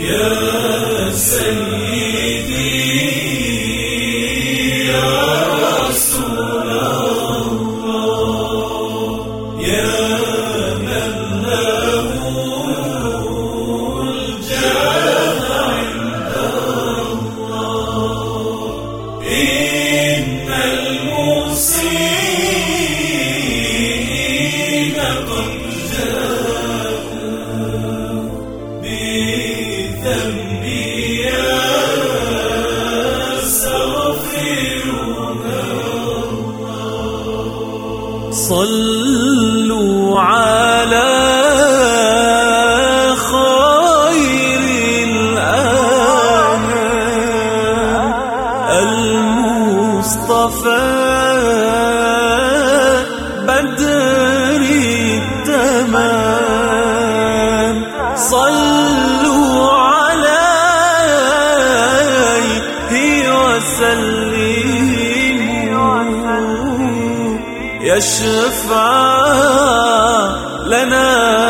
Yes, and صلوا على خير الأنام. المصطفى بدر التمام. صلوا عليه وسلم. الشفعة لنا.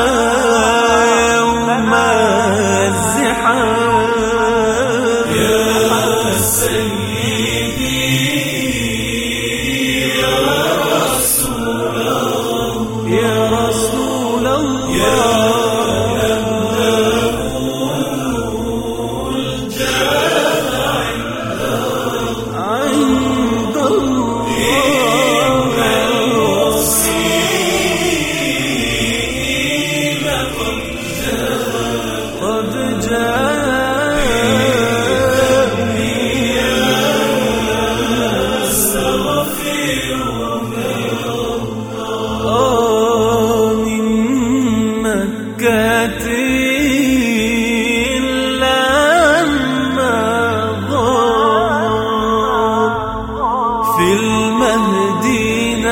في المهدي نظر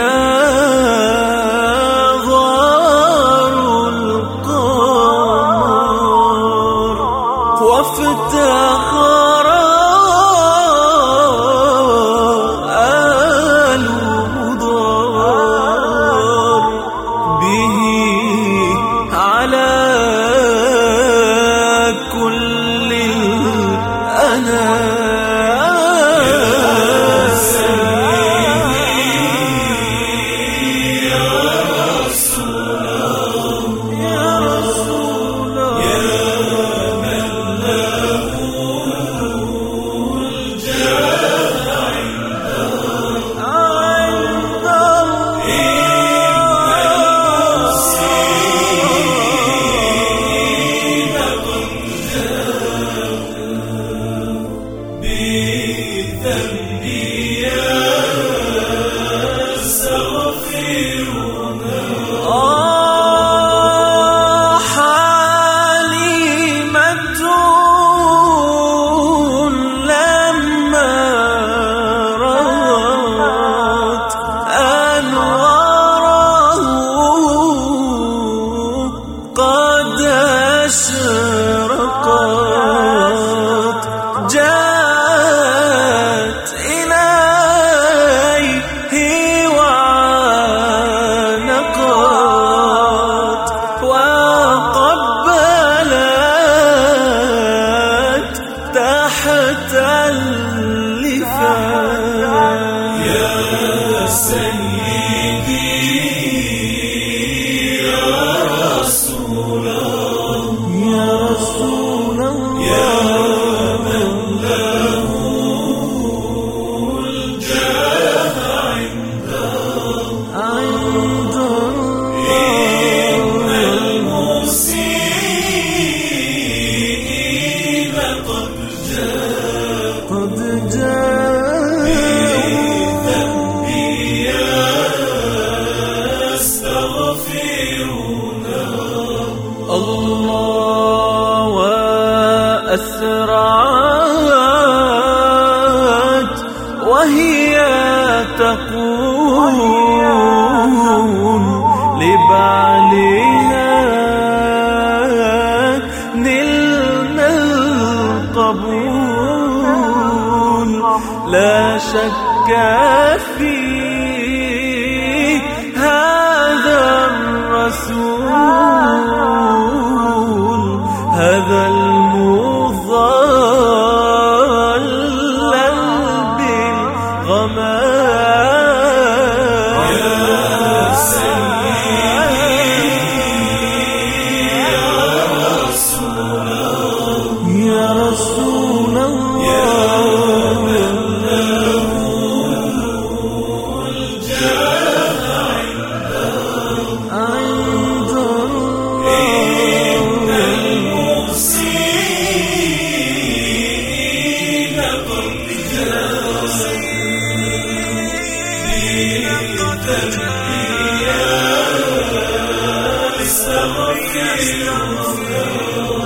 القمر. وافتخر آل مضار به على كل الأنام. حتى أسرعت وهي تقول لبعلها نلنا القبول لا شك في أستغفر الله